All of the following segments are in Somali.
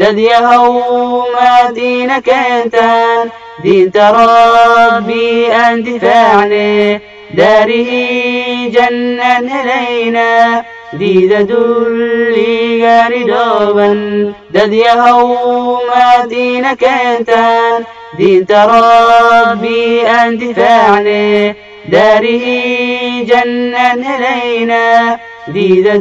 dad yahow maadiina keentaan diinta rabbi aan difaacne daarihii jannaan helayna diida dulligaani dhooban dad yahow maadiina keentaan diinta rabbi aan difaacne daarihii jannaan helayna diida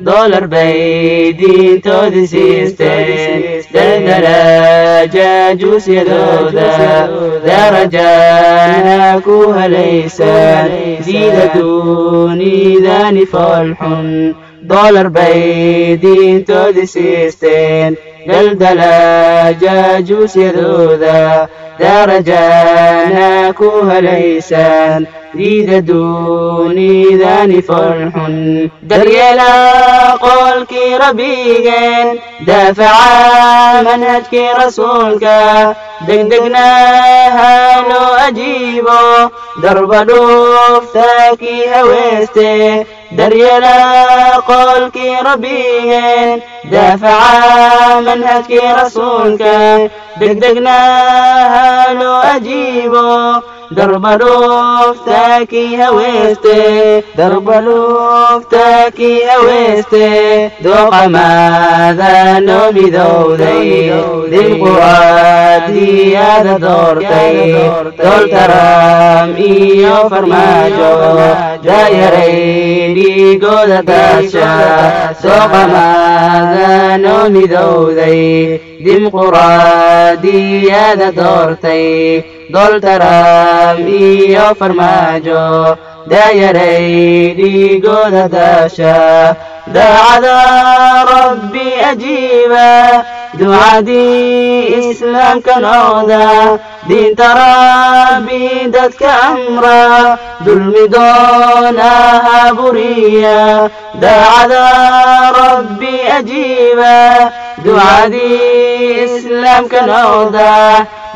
dulligaani dhooban dolar bay diintoodii siisteen daldala jaajuusyadooda darajaana ku helaysaan diida duunidani foolxun dolar bay diintoodii siisteen daldala jaajuusyadooda darajaana ku helaysaan diida duunidani foolxun daryeela qolkii rabbigeen daafaca manhajkii rasuulka degdegna ha loo ajiibo darba dhuufta kii haweeste daryeela qolkii rabbigeen daafaca manhajkii rasuulka degdegna ha loo ajiibo darba dhuufta kii haweeste darba dhuufta kii haweeste dooqamaada noo midowday dimuquraadiyada doortay doltaram iyo farmaajo daayaray dhiigooda daasha dooqamaada noo midowday dimuquraadiyada doortay doltaram iyo farmaajo daayaray dhiigooda daasha daacada rabbi ajiiba ducadii islaamka nooda diinta rabbi dadka amra dulmi doonaha buriya daacada rabbi ajiiba ducadii islaamka nooda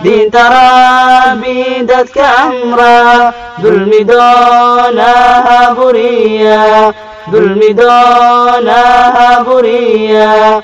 diinta rabbi dadka amra dulmi doonaha buriya dulmi doonaha buriya